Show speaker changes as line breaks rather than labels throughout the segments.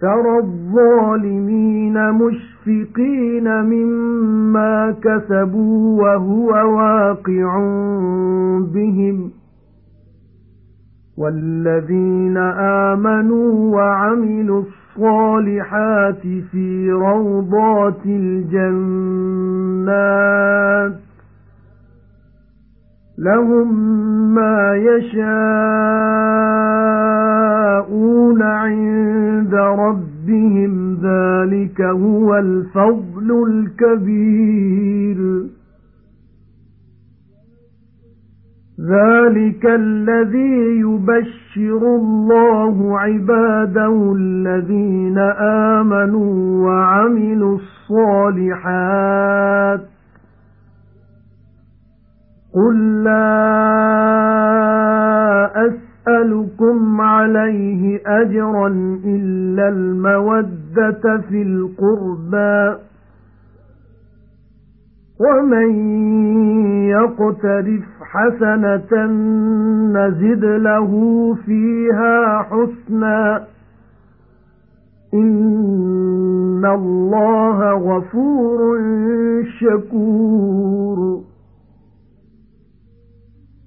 تَرَى الظَّالِمِينَ مُشْفِقِينَ مِمَّا كَسَبُوا وَهُوَ وَاقِعٌ بِهِمْ وَالَّذِينَ آمَنُوا وَعَمِلُوا الصَّالِحَاتِ فِي رَوْضَاتِ الْجَنَّاتِ لَهُم مَّا يَشَاءُونَ عِندَ رَبِّهِمْ ذَلِكَ هُوَ الْفَضْلُ الْكَبِيرُ ذَلِكَ الَّذِي يُبَشِّرُ اللَّهُ عِبَادَهُ الَّذِينَ آمَنُوا وَعَمِلُوا الصَّالِحَاتِ قُل لَّا أَسْأَلُكُمْ عَلَيْهِ أَجْرًا إِلَّا الْمَوَدَّةَ فِي الْقُرْبَى وَمَن يَقْتَرِفْ حَسَنَةً نَّزِدْ لَهُ فِيهَا حُسْنًا إِنَّ اللَّهَ غَفُورٌ شَكُورٌ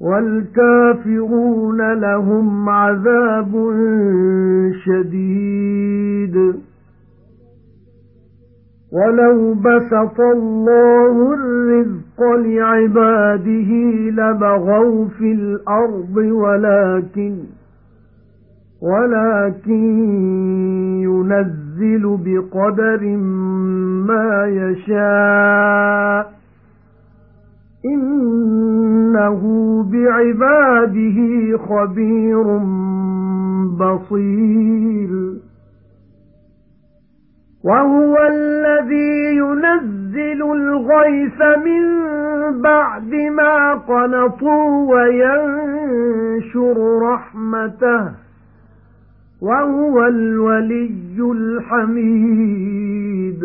وَالْكَافِرُونَ لَهُمْ عَذَابٌ شَدِيدٌ وَلَوْ بَسَطَ اللَّهُ الرِّزْقَ لِعِبَادِهِ لَبَغَوْا فِي الْأَرْضِ وَلَكِنْ وَلَكِنْ يُنَزِّلُ بِقَدَرٍ مَا يَشَاءُ إِنَّهُ بِعِبَادِهِ خَبِيرٌ بَصِيرٌ وَهُوَ الَّذِي يُنَزِّلُ الْغَيْثَ مِن بَعْدِ مَا قَنَطُوا وَيَنشُرُ رَحْمَتَهُ وَهُوَ الْوَلِيُّ الْحَمِيدُ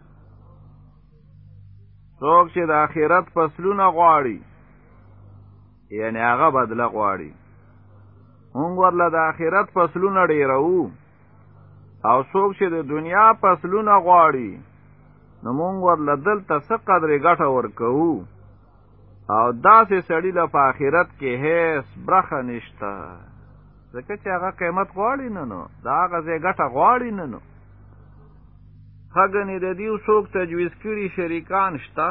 څوک چې د آخرت فصلونه غواړي یعنی هغه بدله غواړي مونږ ورله د آخرت فصلونه ډیرو او څوک چې د دنیا فصلونه غواړي نو مونږ ورله دلته څه قدرې ګټه ورکوو او داسې سړی له په آخرت کې هیڅ برخه نشته ځکه چې هغه قیمت غواړي نه نو د هغه ځای ګټه غواړي نه نو هغنی د دیو څوک تجویز کړي شریکان شته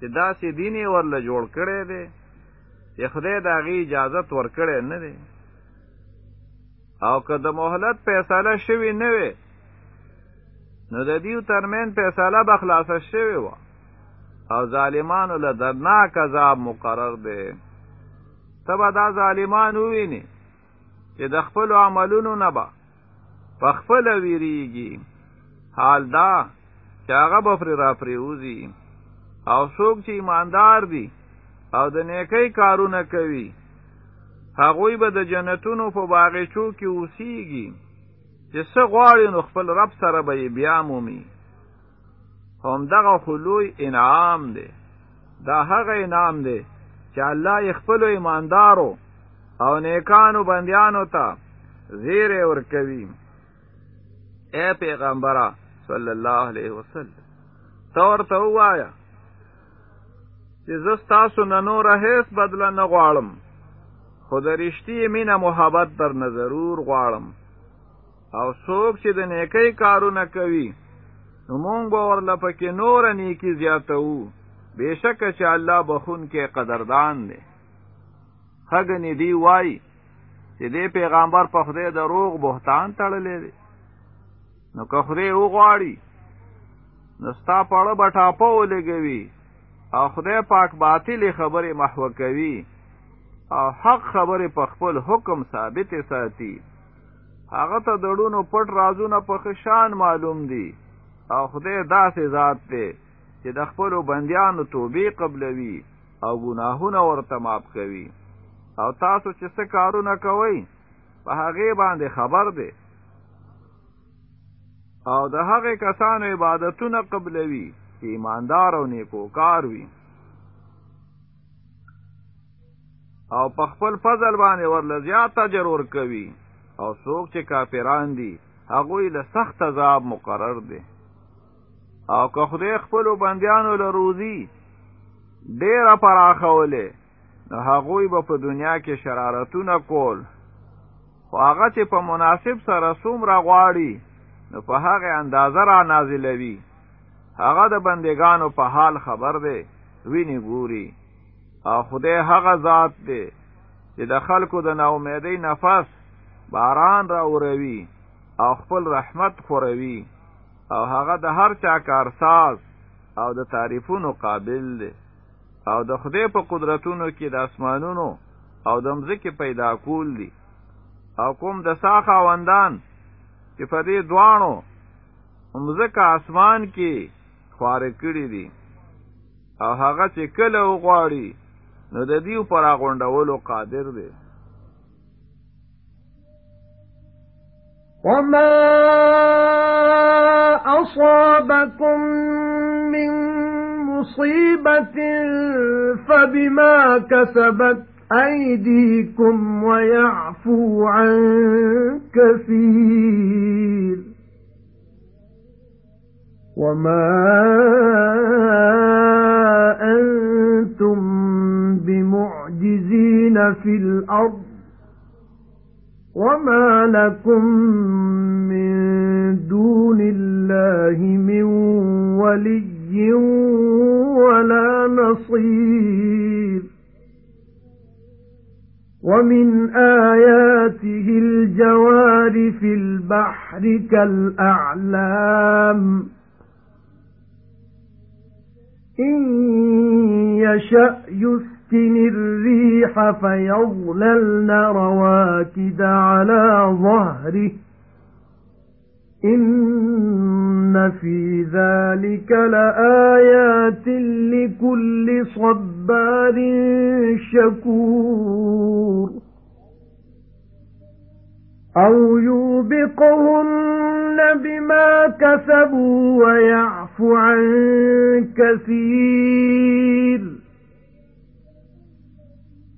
چې داسې دیني ورله جوړ کړي دي چې خدای د هغې اجازه ورکړی نه دی او که د مهلت فیصله شوي نه وي نو د دیو ترمن فیصله به خلاصه شوې وه او ظالمانو له درناک عذاب مقرر دی ته به دا ظالمان ووینې چې د خپلو عملونو نه به په خپله ویرېږي حال دا چې هغه بفر را پریوزی او څوک چې ایماندار دي او د نیکی کارونه کوي هغوی به د جنتونو په باغچو کې اوسیږي چې څه غواړي نو خپل رب سره به بیا مومي هم دغه خلوی انعام دی دا هغه انعام دی چې الله خپل ایماندارو او نیکانو بندیانو ته زیر ورکوي اے پیغمبره صلی الله علیه وسلم تو ورته وایا چې زه ستاسو نه نور هیڅ بدل نه غواړم خو د رښتې مینه محبت در نه ضرور غواړم او څوک چې د نیکی کارونه کوي نو مونږ به ورله پکې نور نیکی زیاتو بېشکه چې الله بخون کې قدردان دی خګنې دی وای چې دې پیغمبر په خدای دروغ بهتان تړلې دی نو کفرې وغواړي نو ستا پاړه به ټاپه ولګوي او خدای پاک باطلې خبرې محوه کوي او حق خبرې په خپل حکم ثابتې ساتي هغه ته د ړونو پټ رازونه په خشان معلوم دي او خدای داسې ذات دی چې د خپلو بندیانو توبې قبلوي او ګناهونه ورته معاف کوي او تاسو چې څه کارونه کوئ په هغې باندې خبر دی او د هغه کسانو عبادتونه قبلوي چې ایماندار او نیکوکار وي او په خپل فضل باندې ورل زیات اجر ورکوي او څوک چې کافران دي هغه له سخت عذاب مقرر دي او که خدای خپل بندیانو له روزي ډیره پراخوله نو هغوی به په دنیا کې شرارتونه کول خو هغه چې په مناسب سره څومره غواړي نو په هغه اندازه را نازلوي هغه د بندگانو په حال خبر دی ویني ګوري او خدای هغه ذات دی چې د خلکو د ناامیدۍ نفس باران را اوروي او خپل رحمت خوروي او هغه د هر چا کارساز او د تعریفونو قابل دی او د خدای په قدرتونو کې د اسمانونو او د مځکې پیدا کول دي او کوم د ساخه وندان چې په دې دوانو مزکه اسمان کې خوار کړی دي او هغه چې کله وغواړي نو د دې پر غونډولو قادر دی وما
أصابكم من مصيبة فبما كسبت أَيْدِيكُمْ وَيَعْفُو عَن كَثِيرٍ وَمَا أَنْتُمْ بِمُعْجِزِينَ فِي الْأَرْضِ وَمَا لَكُمْ مِنْ دُونِ اللَّهِ مِنْ وَلِيٍّ وَلَا نَصِيرٍ وَمِنْ آيَاتِهِ الْجَوَارِ فِي الْبَحْرِ كَالْأَعْلَامِ إِنْ يَشَأْ يُسْكِنِ الرِّيحَ فَيَظْلَلْنَ رَوَاكِدَ عَلَى ظَهْرِهِ إِنَّ فِي ذَلِكَ لَآيَاتٍ لِكُلِّ صَبَّارٍ شَكُورٍ أَوْ يُوبِقْهُنَّ بِمَا كَسَبُوا وَيَعْفُ عَن كَثِيرٍ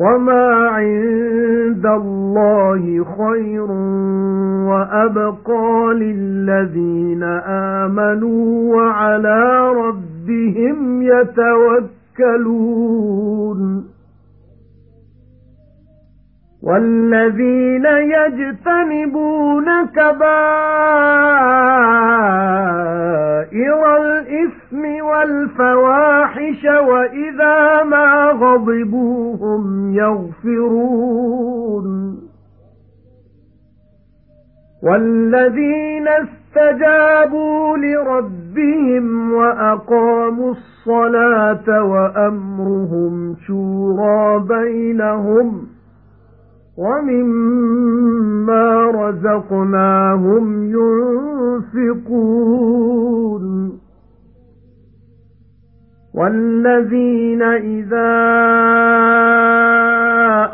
وَمَا عِندَ اللَّهِ خَيْرٌ وَأَبْقَى لِلَّذِينَ آمَنُوا وَعَلَى رَبِّهِمْ يَتَوَكَّلُونَ وَالَّذِينَ يَجْتَنِبُونَ كَبَائِرَ الْإِثْمِ الإثم والفواحش وإذا ما غضبوا هم يغفرون والذين اسْتَجَابُوا لِرَبِّهِمْ وَأَقَامُوا الصَّلَاةَ وَأَمْرُهُمْ شُورَى بَيْنَهُمْ وَمِمَّا رَزَقْنَاهُمْ يُنْفِقُونَ وَالَّذِينَ إِذَا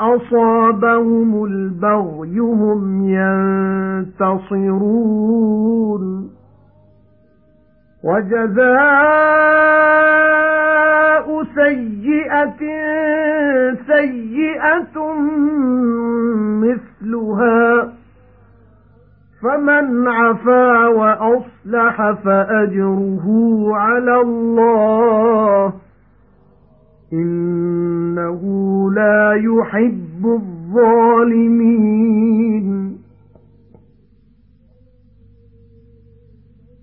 أَصَابَهُمُ الْبَغْيُ هُمْ يَنْتَصِرُونَ وَجَزَاءُ سَيِّئَةٍ سَيِّئَةٌ مِثْلُهَا فَمَن عَفَا وَأَصْلَحَ فَأَجْرُهُ عَلَى اللَّهِ إِنَّهُ لَا يُحِبُّ الظَّالِمِينَ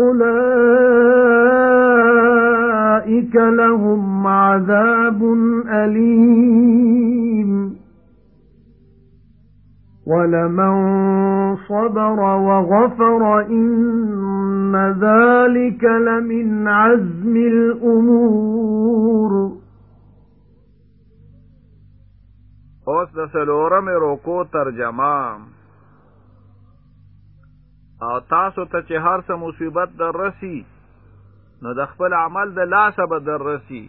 أُولَئِكَ لَهُمْ عَذَابٌ أَلِيمٌ وَلَمَن صَبَرَ وَغَفَرَ إِنَّ ذَلِكَ لَمِنْ عَزْمِ
الْأُمُورِ اوس د سلورمه روکو او تاسو ته چې هر څه مصیبت در رسی نو د خپل عمل د لاسه به در رسی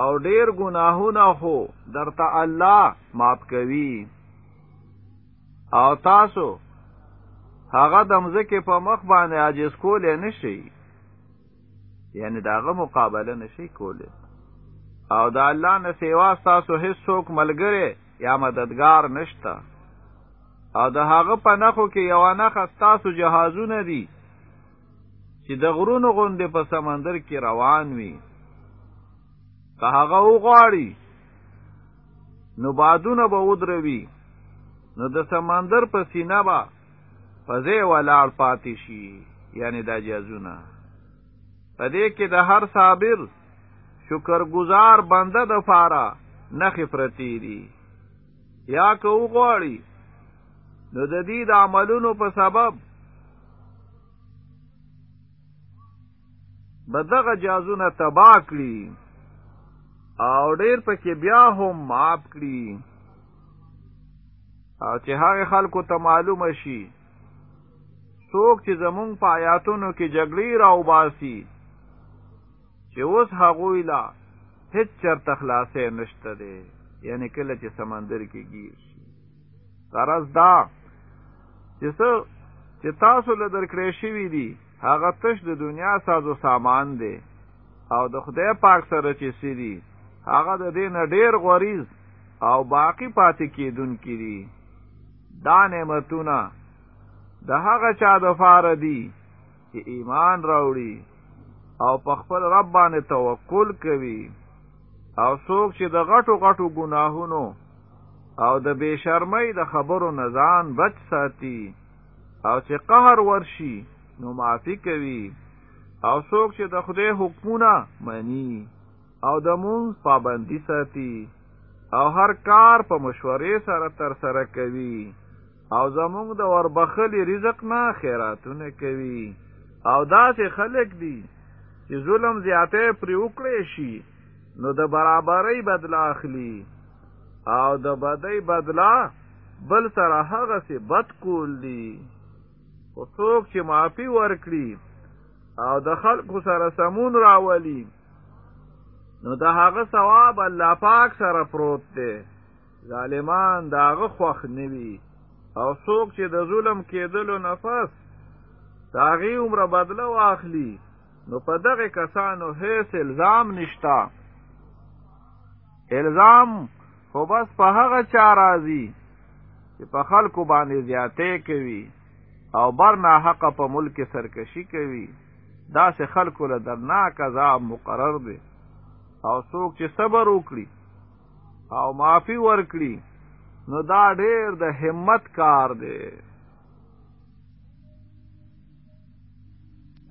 او ډیر گناهونه هو درته الله معاف کوي او تاسو هغه دمزه کې په مخ باندې عاجز کولې نشي یعنی داغه مقابله نشي کولې او د الله نه سیوا تاسو هیڅ څوک ملګری یا مددگار نشته او د هغه په نخو کې یو نخ تاسو جهازونه دي چې د غرونو غوندې په سمندر کې روان وي که هغه وغواړي نو بادونه به ودروي نو د سمندر په سینه به فځې ولاړ پاتې شي یعنی دا جهازونه په دې کې د هر صابر شکرګزار بنده د فاره نخې پرتی دي یا که وغواړي نو د دې د عملونو په سبب بدغه جازونه تبا کړي او ډیر پکې بیا هم معاف کړي او چې هغه خلکو ته معلومه شي څوک چې زمونږ په آیاتونو کې جګړې راوباسي چې اوس هغوی لا هیڅ چرته خلاصې نشته دی یعنی کله چې سمندر کې گیر شي غرض دا چې څو چې تاسو له درکړې شوی دی هغه تش د دنیا سازو سامان دی او د خدای پاک سره چې سړي هغه د دین ډیر غوریز او باقی پاتې کیدون کړي دا نعمتونه د هغه چا د فار دی چې ایمان راوړي او په خپل رب باندې توکل کوي او څوک چې د غټو غټو ګناهونو او د بشرمۍ د خبرو نزان بچ ساتي او چې قهر ورشي نو معافي کوي او څوک چې د خدای حکمونه مني او د مون پابندي ساتي او هر کار په مشورې سره تر سره کوي او زمونږ د وربخلي رزق نه خیراتونه کوي او داسې خلک دي چې ظلم زیاته پرې وکړي شي نو د برابرۍ بدله اخلي او د بدی بدلا بل سره هغه سي بد کول دي او څوک چې معافي ورکړي او د خلکو سره سمون راولي نو د هغه ثواب الله پاک سره پروت دی ظالمان داغه خوخ نوي او څوک چې د ظلم کېدلو نفس داغي عمره بدله واخلي نو په دغه کسانو هیڅ الزام نشتا الزام خو بس په هغه چا راځي چې په خلکو باندې زیاتې کوي او بر ناحقه په ملک سرکشي کوي دا سه خلکو له درناک عذاب مقرر دی او څوک چې صبر وکړي او معافي ورکړي نو دا ډېر د همت کار دی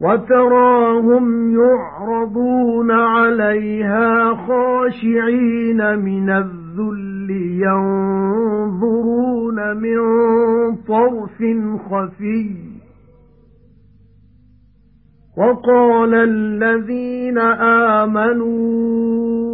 وَتَرَاهُمْ يُعْرَضُونَ عَلَيْهَا خَاشِعِينَ مِنَ الذُّلِّ يَنظُرُونَ مِنْ طَرْفٍ خَفِيٍّ وَقَالَ الَّذِينَ آمَنُوا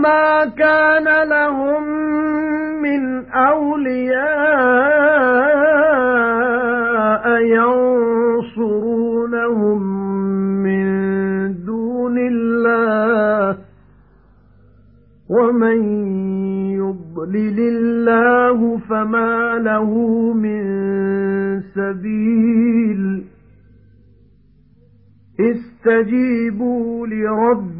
وَمَا كَانَ لَهُم مِّنْ أَوْلِيَاءَ يَنصُرُونَهُم مِّن دُونِ اللَّهِ وَمَن يُضْلِلِ اللَّهُ فَمَا لَهُ مِن سَبِيلٍ اسْتَجِيبُوا لِرَبِّكُمْ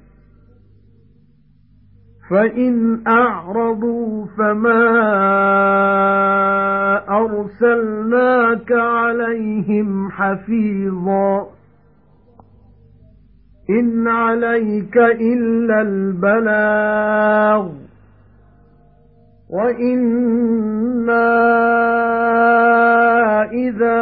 فَإِنْ أَعْرَضُوا فَمَا أَرْسَلْنَاكَ عَلَيْهِمْ حَفِيظًا إِنْ عَلَيْكَ إِلَّا الْبَلَاغُ وَإِنَّا إِذَا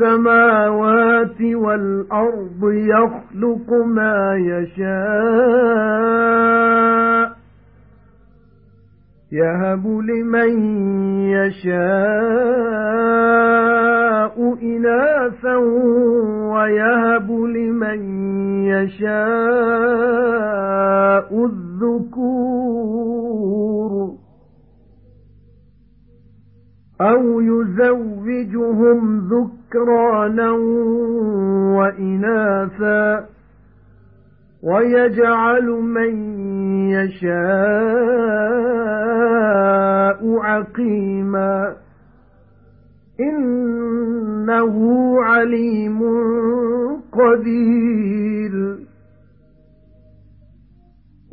السَّمَاوَاتِ وَالْأَرْضِ يَخْلُقُ مَا يَشَاءُ يَهَبُ لِمَن يَشَاءُ إِنَاثًا وَيَهَبُ لِمَن يَشَاءُ الذُّكُورَ أَوْ يُزَوِّجُهُمْ ذُكْرَانًا وَإِنَاثًا وَيَجْعَلُ مَن يَشَاءُ عَقِيمًا إِنَّهُ عَلِيمٌ قَدِيرٌ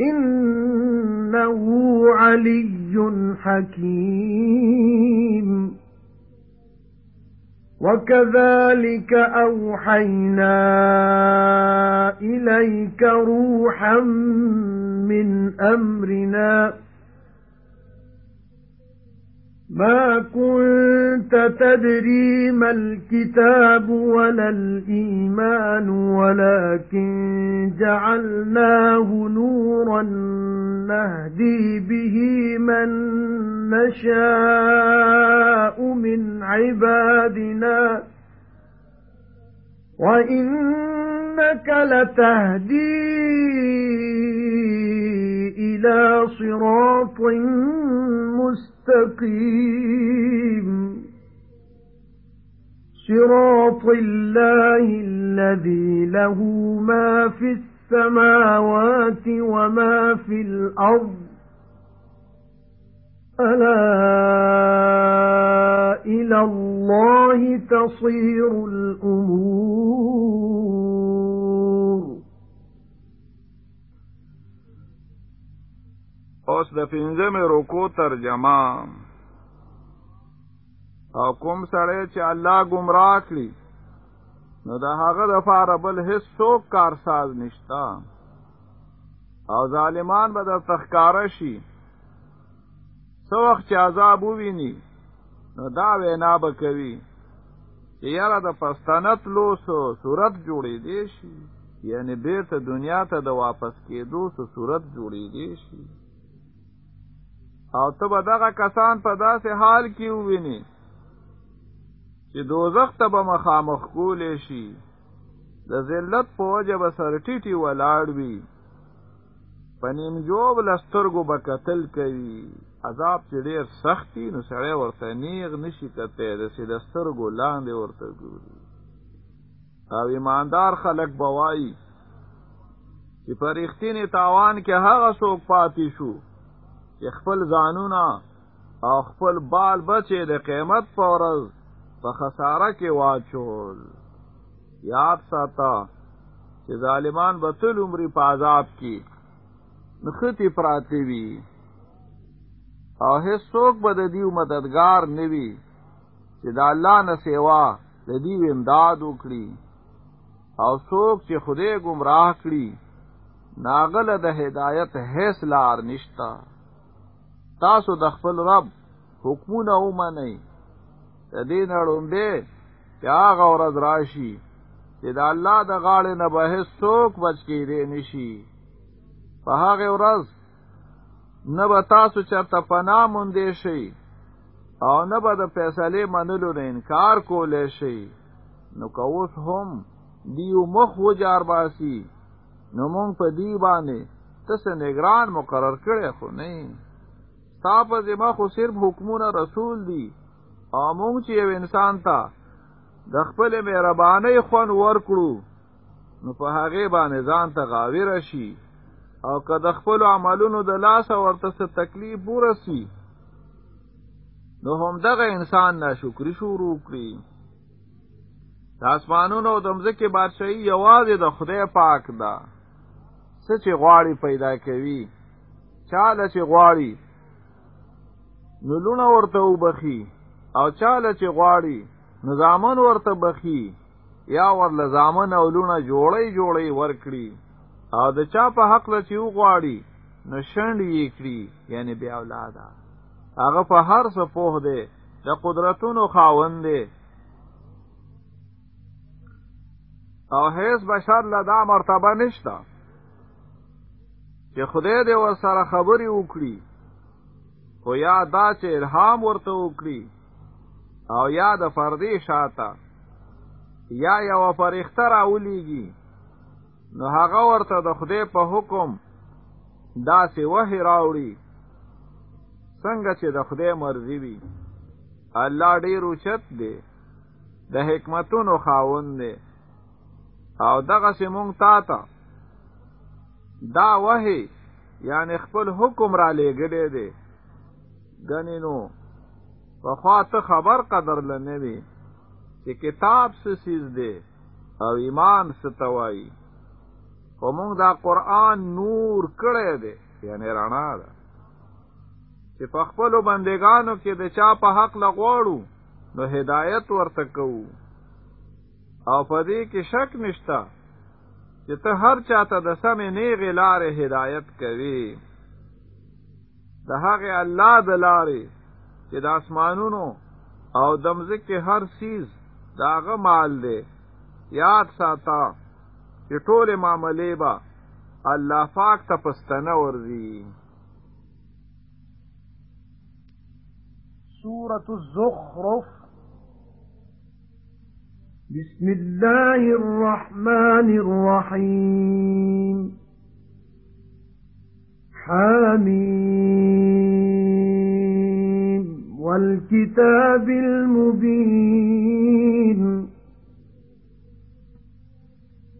إِنَّهُ عَلِيٌّ حَكِيمٌ وَكَذَلِكَ أَوْحَيْنَا إِلَيْكَ رُوحًا مِنْ أَمْرِنَا مَا كُنْتَ تَدْرِي مَا الْكِتَابُ وَلَا الْإِيمَانُ وَلَكِنْ جَعَلْنَاهُ نُورًا نَهْدِي بِهِ مَن نَّشَاءُ مِنْ عِبَادِنَا وَإِنَّكَ لَتَهْدِي إِلَى صِرَاطٍ مُسْتَقِيمٍ صِرَاطِ اللَّهِ الَّذِي لَهُ مَا فِي السَّمَاوَاتِ وَمَا فِي الْأَرْضِ ألا إلى الله تصير الأمور
اوس د پنځمه رکو ترجمه او کوم سره چې الله گمراه کړي نو دا هغه د فاربل هیڅ کارساز نشتا او ظالمان به د تخکاره شي سو وخت چې عذاب وویني نو دا وینا به کوي چې یاره د پستانت لوسو صورت جوړې دی شي یعنی بیرته دنیا ته د واپس کېدو سو صورت جوړې دی شي او ته به دغه کسان په داسې حال کې وویني چې دوزخ ته به مخامخ کولې شي د ذلت په وجه به سرټیټي ولاړ وي پنیم جوب لسترګو بکتل کوي عذاب چې ډیر سختی نو سړی ورته نیغ نشي کته د سې دسترګو لاندې ورته ګوري او ایماندار خلک بوای چې پرېختینې تاوان کې هغه څوک پاتې شو چې خپل ځانونه او خپل بال بچې د قیمت په ورځ په خساره کې واچول یاد ساته چې ظالمان به تل عمرې په عذاب کې نختی پراتی وی او هیڅوک به د دیو مددگار نوي چې د الله نه سیوا د دیو امداد وکړي او څوک چې خدای گمراه کړي ناغل د هدایت هیڅ لار نشتا تاسو د خپل رب حکمونه ومنئ د دین اړوندې پیاغ او رض راشي چې د الله د غاړې نه به هیڅوک بچ کېدې نشي په هغه ورځ نه به تاسو چرته پناه مونږ شي او نه به د فیصله منلو نه انکار کولای شي نو که اوس هم دیو مخ وجار باسي نو مونږ په دی باندې تاسو نگران مقرر کړی خو نه تاسو زما خو صرف حکمونه رسول دی او مونږ چې یو انسان ته د خپل مهرباني خون ورکړو نو په هغه باندې ځان ته غاویر شي او که د خپل عملونو د لاسه ورته څه تکلیف ورسی نو هم دغه انسان ناشکری شروع کړي د اسمانونو د مځکه بادشاہي یوازې د خدای پاک ده څه چې غواړي پیدا کوي چاله چې غواړي نو لونه ورته وبخي او چاله چې غواړي نظامن ورته بخي یا ورله زامن او لونه جوړی جوړی ورکړي او د چا په حق له چې وغواړي نو شند یې کړی یعنی بیا اولاده هغه په هر څه پوه دی د قدرتونو خاوند دی او هیڅ بشر له دا مرتبه نشته چې خدای دې ور سره خبرې وکړي خو یا دا چې الهام ورته وکړي او یا د فردي شاته یا یو فرښتہ راولېږي نو هغه ورته د خدای په حکم داسې وحی راوړي څنګه چې د خدای مرضی وي الله ډیر اوچت دی د حکمتونو خاوند دی او دغه سیمون تا ته دا وحی یعنی خپل حکم را لګلې دی ګنې نو په خوا ته خبر قدر لنوي چې کتاب څه سیز دی او ایمان څه توایي خو مونږ دا قرآن نور کړی دی یعنی رڼا ده چې په خپلو بندگانو کې د چا په حق لغواړو نو هدایت ورته کوو او په دې کې شک نشته چې ته هر چاته د سمې نیغې لارې هدایت کوي د هغې الله د لارې چې د اسمانونو او دمځکې هر سیز د هغه مال دی یاد ساته چې ټول معاملې به الله پاک ته پستانه ورځي
سورة الزخرف بسم الله الرحمن الرحيم حميم والكتاب المبين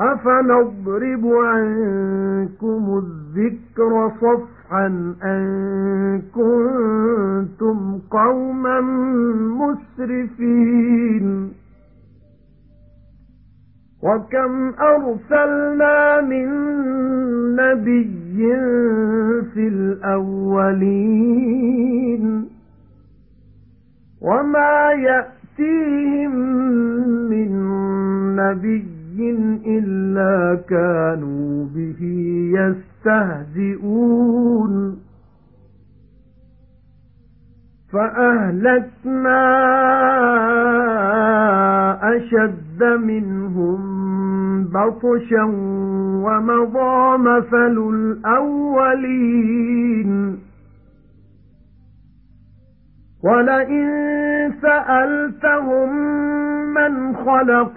أَفَنَضْرِبُ عَنكُمُ الذِّكْرَ صَفْحًا أَن كُنتُمْ قَوْمًا مُسْرِفِينَ وَكَمْ أَرْسَلْنَا مِن نَّبِيٍّ فِي الْأَوَّلِينَ وَمَا يَأْتِيهِم مِّن نَّبِيٍّ إِلَّا كَانُوا بِهِ يَسْتَهْزِئُونَ فَأَهْلَكْنَا أَشَدَّ مِنْهُمْ بَطْشًا وَمَضَى مَثَلُ الْأَوَّلِينَ وَلَئِن سَأَلْتَهُمْ مَنْ خَلَقَ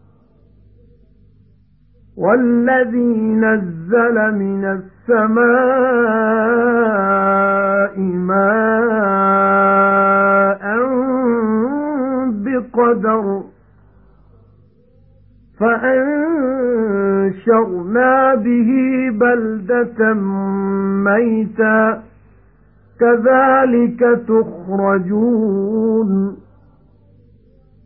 وَالَّذِي نَزَّلَ مِنَ السَّمَاءِ مَاءً بِقَدَرٍ فَأَنشَرْنَا بِهِ بَلْدَةً مَّيْتًا كَذَلِكَ تُخْرَجُونَ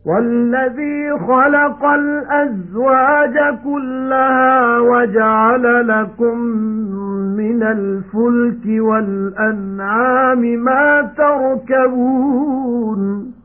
وَالَّذِي خَلَقَ الْأَزْوَاجَ كُلَّهَا وَجَعَلَ لَكُم مِّنَ الْفُلْكِ وَالْأَنْعَامِ مَا تَرْكَبُونَ